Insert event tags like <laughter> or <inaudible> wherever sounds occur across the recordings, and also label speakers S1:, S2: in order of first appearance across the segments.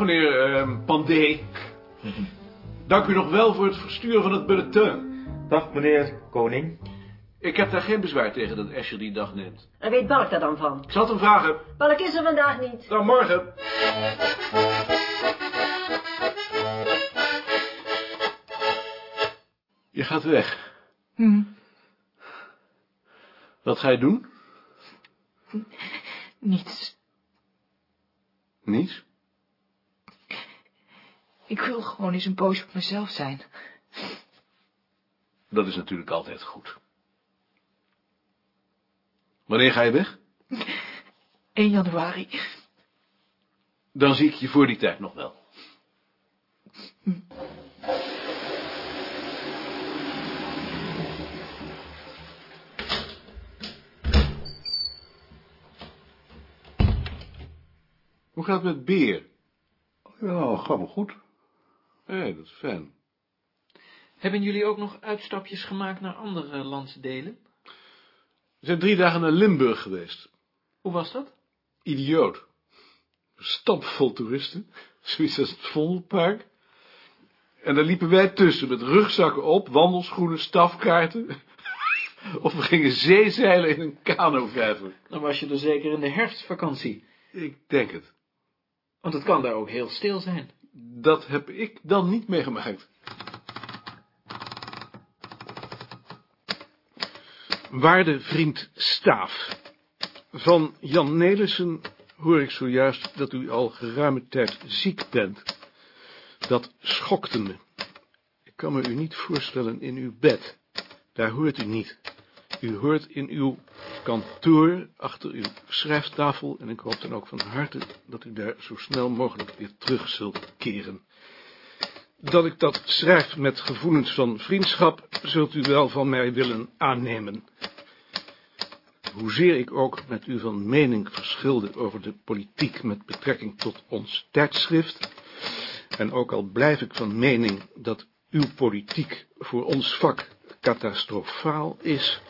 S1: Dag meneer uh, Pandé. Dank u nog wel voor het versturen van het bulletin.
S2: Dag meneer Koning.
S1: Ik heb daar geen bezwaar tegen dat Escher die dag neemt.
S3: En weet Balk daar dan van?
S1: Ik zal het hem vragen.
S3: Balk is er vandaag niet.
S1: Dan morgen. Je gaat weg.
S4: Hm.
S1: Wat ga je doen?
S4: Niets.
S1: Niets?
S4: Ik wil gewoon eens een poosje op mezelf zijn.
S1: Dat is natuurlijk altijd goed. Wanneer ga je weg? <laughs>
S4: 1 januari.
S1: Dan zie ik je voor die tijd nog wel. Hoe gaat het met Beer?
S5: Ja, gaat wel goed.
S1: Hé, dat is fijn.
S6: Hebben jullie ook nog uitstapjes gemaakt naar andere landsdelen?
S1: We zijn drie dagen naar Limburg geweest.
S6: Hoe was dat?
S1: Idioot. Stampvol toeristen. <laughs> Zoiets als het Vondelpark. En daar liepen wij tussen met rugzakken op, wandelschoenen, stafkaarten. <laughs> Of we gingen zeezeilen in een kanovijver.
S6: Dan was je er zeker in de herfstvakantie.
S1: Ik denk het.
S6: Want het kan daar ook heel stil zijn.
S1: Dat heb ik dan niet meegemaakt. Waarde vriend Staaf. Van Jan Nelissen hoor ik zojuist dat u al geruime tijd ziek bent. Dat schokte me. Ik kan me u niet voorstellen in uw bed. Daar hoort u niet. U hoort in uw kantoor, achter uw schrijftafel, en ik hoop dan ook van harte dat u daar zo snel mogelijk weer terug zult keren. Dat ik dat schrijf met gevoelens van vriendschap, zult u wel van mij willen aannemen. Hoezeer ik ook met u van mening verschilde over de politiek met betrekking tot ons tijdschrift, en ook al blijf ik van mening dat uw politiek voor ons vak catastrofaal is,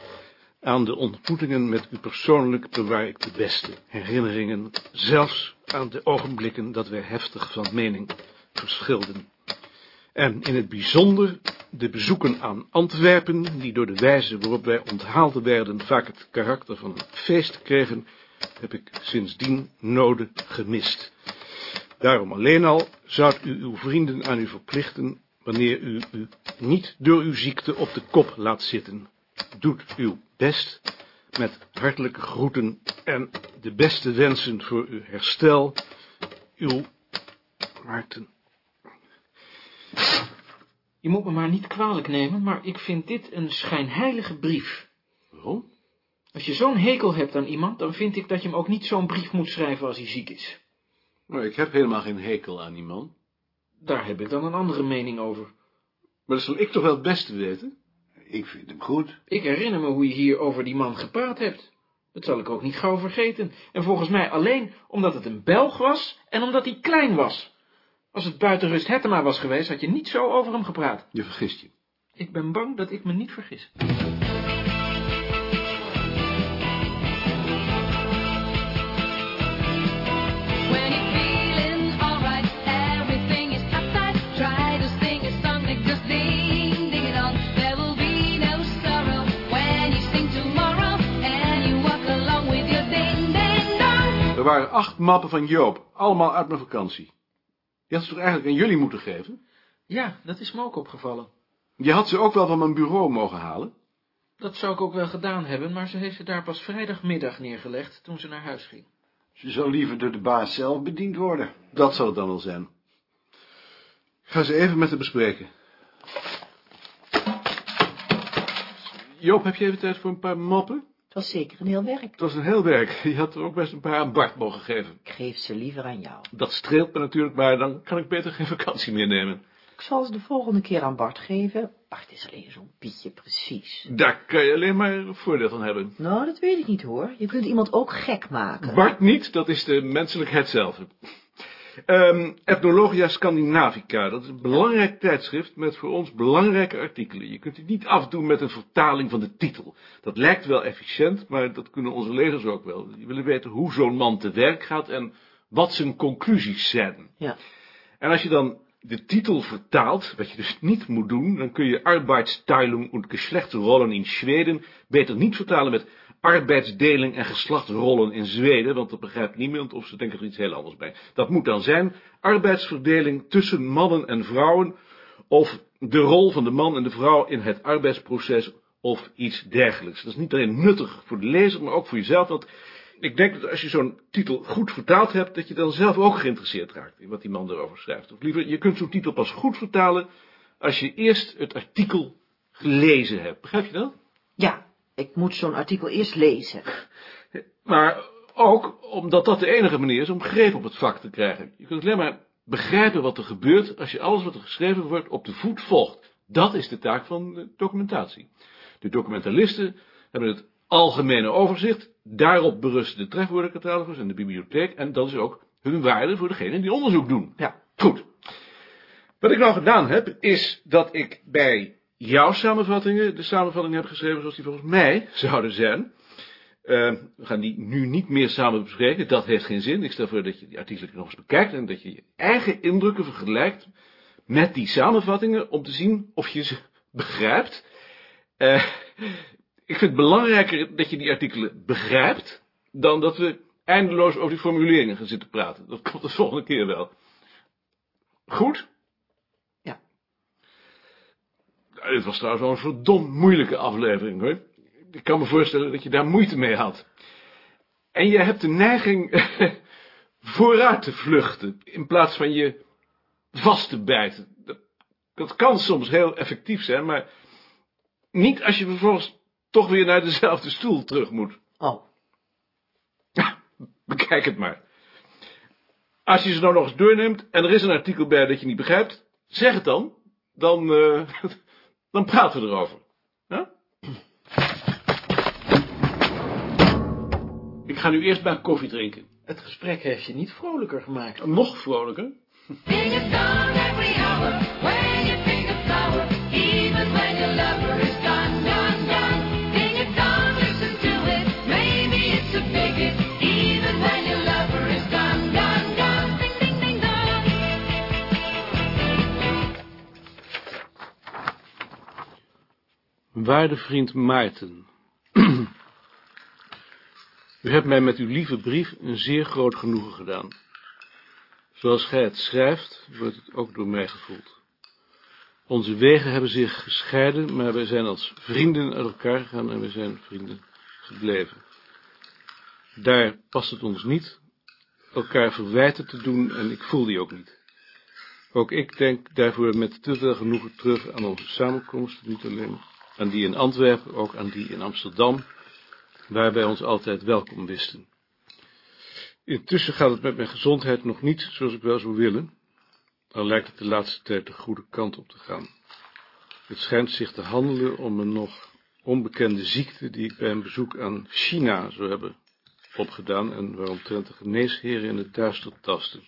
S1: aan de ontmoetingen met u persoonlijk bewaar ik de beste herinneringen, zelfs aan de ogenblikken dat wij heftig van mening verschilden. En in het bijzonder de bezoeken aan Antwerpen, die door de wijze waarop wij onthaald werden vaak het karakter van een feest kregen, heb ik sindsdien noden gemist. Daarom alleen al zou u uw vrienden aan u verplichten, wanneer u u niet door uw ziekte op de kop laat zitten. Doet uw best, met hartelijke groeten en de beste wensen voor uw herstel, uw Maarten.
S6: Je moet me maar niet kwalijk nemen, maar ik vind dit een schijnheilige brief.
S1: Waarom?
S6: Als je zo'n hekel hebt aan iemand, dan vind ik dat je hem ook niet zo'n brief moet schrijven als hij ziek is.
S1: Nou, ik heb helemaal geen hekel aan die man.
S6: Daar heb ik dan een andere mening over.
S1: Maar dat zal ik toch wel het beste weten?
S5: Ik vind hem goed.
S6: Ik herinner me hoe je hier over die man gepraat hebt. Dat zal ik ook niet gauw vergeten. En volgens mij alleen omdat het een Belg was en omdat hij klein was. Als het buiten Rust Hettema was geweest, had je niet zo over hem gepraat.
S1: Je vergist je.
S6: Ik ben bang dat ik me niet vergis.
S1: Er waren acht mappen van Joop, allemaal uit mijn vakantie. Je had ze toch eigenlijk aan jullie moeten geven?
S6: Ja, dat is me ook opgevallen.
S1: Je had ze ook wel van mijn bureau mogen halen.
S6: Dat zou ik ook wel gedaan hebben, maar ze heeft ze daar pas vrijdagmiddag neergelegd toen ze naar huis ging.
S5: Ze zou liever door de baas zelf bediend worden.
S1: Dat zal het dan wel zijn. Ik ga ze even met haar bespreken. Joop, heb je even tijd voor een paar moppen?
S7: Het was zeker een heel werk.
S1: Het was een heel werk. Je had er ook best een paar aan Bart mogen geven.
S7: Ik geef ze liever aan jou.
S1: Dat streelt me natuurlijk, maar dan kan ik beter geen vakantie meer nemen.
S7: Ik zal ze de volgende keer aan Bart geven. Bart is alleen zo'n pietje precies.
S1: Daar kan je alleen maar voordeel van hebben.
S7: Nou, dat weet ik niet hoor. Je kunt iemand ook gek maken.
S1: Bart niet, dat is de menselijkheid zelf. Ehm Ethnologia Scandinavica, dat is een belangrijk tijdschrift met voor ons belangrijke artikelen. Je kunt het niet afdoen met een vertaling van de titel. Dat lijkt wel efficiënt, maar dat kunnen onze lezers ook wel. Die willen weten hoe zo'n man te werk gaat en wat zijn conclusies zijn.
S7: Ja.
S1: En als je dan de titel vertaalt, wat je dus niet moet doen, dan kun je Arbeitsteilung und Geschlechterrollen in Zweden beter niet vertalen met arbeidsdeling en geslachtsrollen in Zweden, want dat begrijpt niemand of ze denken er iets heel anders bij. Dat moet dan zijn arbeidsverdeling tussen mannen en vrouwen, of de rol van de man en de vrouw in het arbeidsproces, of iets dergelijks. Dat is niet alleen nuttig voor de lezer, maar ook voor jezelf, want ik denk dat als je zo'n titel goed vertaald hebt, dat je dan zelf ook geïnteresseerd raakt in wat die man erover schrijft. Of liever, je kunt zo'n titel pas goed vertalen als je eerst het artikel gelezen hebt. Begrijp je dat?
S7: Ik moet zo'n artikel eerst lezen.
S1: Maar ook omdat dat de enige manier is om greep op het vak te krijgen. Je kunt alleen maar begrijpen wat er gebeurt als je alles wat er geschreven wordt op de voet volgt. Dat is de taak van de documentatie. De documentalisten hebben het algemene overzicht, daarop berusten de trefwoordencatalogus en de bibliotheek, en dat is ook hun waarde voor degene die onderzoek doen.
S7: Ja.
S1: Goed. Wat ik nou gedaan heb, is dat ik bij jouw samenvattingen de samenvattingen heb geschreven zoals die volgens mij zouden zijn. Eh, we gaan die nu niet meer samen bespreken, dat heeft geen zin. Ik stel voor dat je die artikelen nog eens bekijkt en dat je je eigen indrukken vergelijkt met die samenvattingen om te zien of je ze begrijpt. Eh, ik vind het belangrijker dat je die artikelen begrijpt, dan dat we eindeloos over die formuleringen gaan zitten praten. Dat komt de volgende keer wel. Goed?
S7: Ja.
S1: Nou, dit was trouwens wel een verdomd moeilijke aflevering, hoor. Ik kan me voorstellen dat je daar moeite mee had. En je hebt de neiging <laughs> vooruit te vluchten, in plaats van je vast te bijten. Dat, dat kan soms heel effectief zijn, maar niet als je vervolgens toch weer naar dezelfde stoel terug moet.
S7: Oh,
S1: Bekijk het maar. Als je ze nou nog eens doorneemt en er is een artikel bij dat je niet begrijpt, zeg het dan. Dan, eh, <laughs> dan praten we erover. Ja? Ik ga nu eerst maar koffie drinken.
S6: Het gesprek heeft je niet vrolijker gemaakt.
S1: Nog vrolijker. Waarde vriend Maarten. <clears throat> U hebt mij met uw lieve brief een zeer groot genoegen gedaan. Zoals gij het schrijft, wordt het ook door mij gevoeld. Onze wegen hebben zich gescheiden, maar wij zijn als vrienden uit elkaar gegaan en we zijn vrienden gebleven. Daar past het ons niet elkaar verwijten te doen en ik voel die ook niet. Ook ik denk daarvoor met te veel genoegen terug aan onze samenkomsten, niet alleen aan die in Antwerpen, ook aan die in Amsterdam, waar wij ons altijd welkom wisten. Intussen gaat het met mijn gezondheid nog niet zoals ik wel zou willen, al lijkt het de laatste tijd de goede kant op te gaan. Het schijnt zich te handelen om een nog onbekende ziekte die ik bij een bezoek aan China zou hebben opgedaan en waaromtrent de geneesheren in het duister tasten.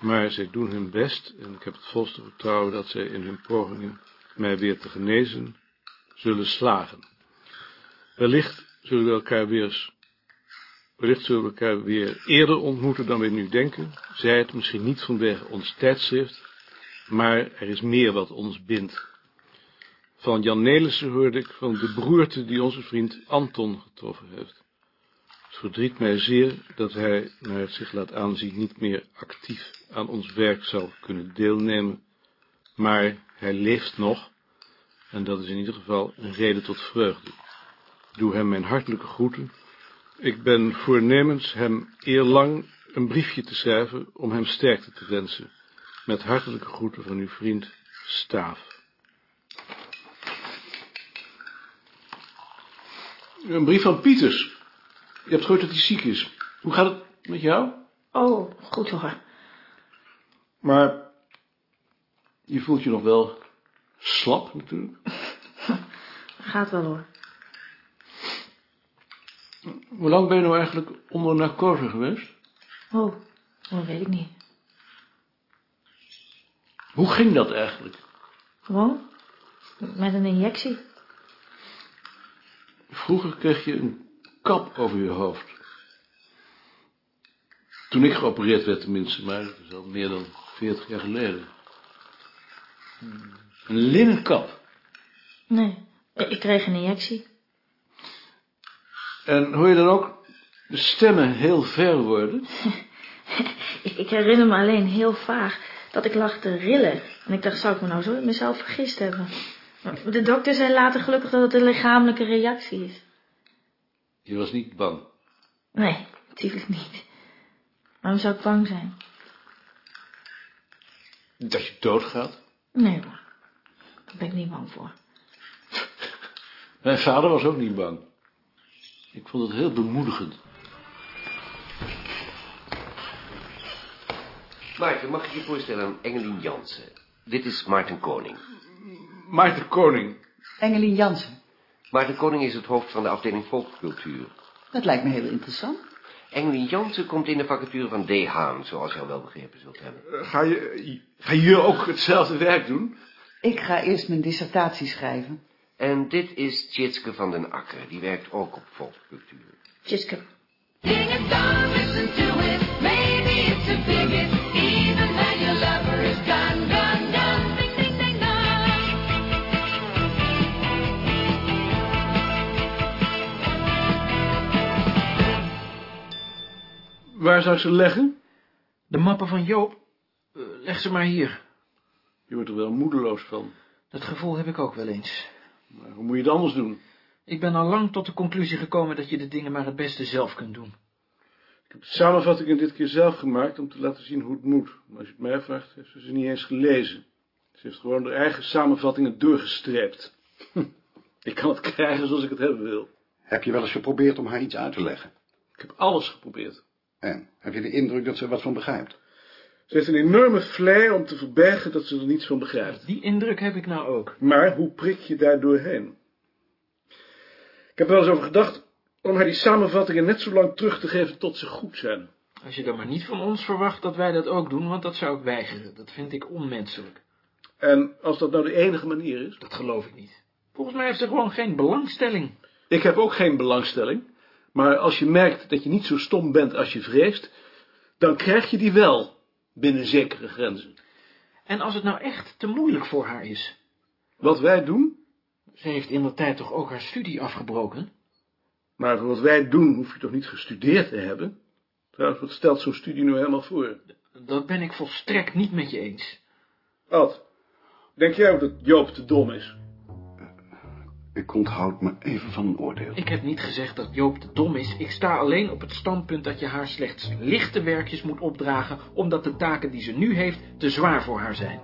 S1: Maar zij doen hun best en ik heb het volste vertrouwen dat zij in hun pogingen mij weer te genezen zullen slagen. Wellicht zullen we elkaar weer wellicht zullen we elkaar weer eerder ontmoeten dan we nu denken, zij het misschien niet vanwege ons tijdschrift, maar er is meer wat ons bindt. Van Jan Nelissen hoorde ik van de broerte die onze vriend Anton getroffen heeft. Het verdriet mij zeer dat hij, naar het zich laat aanzien, niet meer actief aan ons werk zal kunnen deelnemen, maar hij leeft nog, en dat is in ieder geval een reden tot vreugde. Doe hem mijn hartelijke groeten. Ik ben voornemens hem eerlang een briefje te schrijven om hem sterkte te wensen. Met hartelijke groeten van uw vriend Staaf. Een brief van Pieters. Je hebt gehoord dat hij ziek is. Hoe gaat het met jou?
S3: Oh, goed hoor.
S1: Maar je voelt je nog wel slap natuurlijk. <laughs>
S3: Gaat wel hoor.
S1: Hoe lang ben je nou eigenlijk onder narcose geweest?
S3: Oh, dat weet ik niet.
S1: Hoe ging dat eigenlijk?
S3: Gewoon? Met een injectie?
S1: Vroeger kreeg je een kap over je hoofd. Toen ik geopereerd werd tenminste, maar dat is al meer dan 40 jaar geleden. Een linnen kap.
S3: Nee, ik ik kreeg een injectie.
S1: En hoor je dan ook de stemmen heel ver worden? <laughs>
S3: Ik, herinner me alleen heel vaag dat ik lag te rillen. En ik dacht, zou ik me nou zo mezelf vergist hebben? Maar De dokter zei later gelukkig dat het een lichamelijke reactie is.
S1: Je was niet bang.
S3: Nee, natuurlijk niet. Waarom zou ik bang zijn?
S1: Dat je doodgaat?
S3: Nee hoor, daar ben ik niet bang voor. <laughs>
S1: Mijn vader was ook niet bang. Ik vond het heel bemoedigend.
S8: Maarten, mag ik je voorstellen aan Engelien Jansen? Dit is Maarten Koning.
S1: Maarten Koning.
S7: Engelien Jansen.
S8: Maarten Koning is het hoofd van de afdeling volkscultuur.
S7: Dat lijkt me heel interessant.
S8: Engelien Jansen komt in de vacature van D. Haan, zoals je al wel begrepen zult hebben.
S1: Eh, Ga je, ga je ook hetzelfde werk doen?
S7: Ik ga eerst mijn dissertatie schrijven.
S8: En dit is Tjitske van den Akker, die werkt ook op volkscultuur.
S9: Dong.
S1: Waar zou ik ze leggen?
S6: De mappen van Joop, eh, leg ze maar hier.
S1: Je wordt er wel moedeloos van.
S6: Dat gevoel heb ik ook wel eens.
S1: Maar hoe moet je het anders doen?
S6: Ik ben al lang tot de conclusie gekomen dat je de dingen maar het beste zelf kunt doen.
S1: Ik heb de samenvattingen dit keer zelf gemaakt om te laten zien hoe het moet. Maar als je het mij vraagt, heeft ze ze niet eens gelezen. Ze heeft gewoon haar eigen samenvattingen doorgestreept. <laughs> Ik kan het krijgen zoals ik het hebben wil.
S5: Heb je wel eens geprobeerd om haar iets uit te leggen?
S1: Ik heb alles geprobeerd.
S5: En heb je de indruk dat ze er wat van begrijpt?
S1: Ze heeft een enorme flair om te verbergen dat ze er niets van begrijpt.
S6: Die indruk heb ik nou ook.
S1: Maar hoe prik je daar doorheen? Ik heb er wel eens over gedacht om haar die samenvattingen net zo lang terug te geven tot ze goed zijn.
S6: Als je dan maar niet van ons verwacht dat wij dat ook doen, want dat zou ik weigeren. Dat vind ik onmenselijk.
S1: En als dat nou de enige manier is?
S6: Dat geloof ik niet. Volgens mij heeft ze gewoon geen belangstelling.
S1: Ik heb ook geen belangstelling. Maar als je merkt dat je niet zo stom bent als je vreest, dan krijg je die wel, binnen zekere grenzen.
S6: En als het nou echt te moeilijk voor haar is.
S1: Wat wij doen,
S6: Ze heeft in de tijd toch ook haar studie afgebroken?
S1: maar voor wat wij doen hoef je toch niet gestudeerd te hebben? Trouwens, wat stelt zo'n studie nu helemaal voor?
S6: Dat ben ik volstrekt niet met je eens.
S1: Ad, denk jij ook dat Joop te dom is?
S5: Ik onthoud me even van een oordeel.
S6: Ik heb niet gezegd dat Joop te dom is. Ik sta alleen op het standpunt dat je haar slechts lichte werkjes moet opdragen, omdat de taken die ze nu heeft te zwaar voor haar zijn.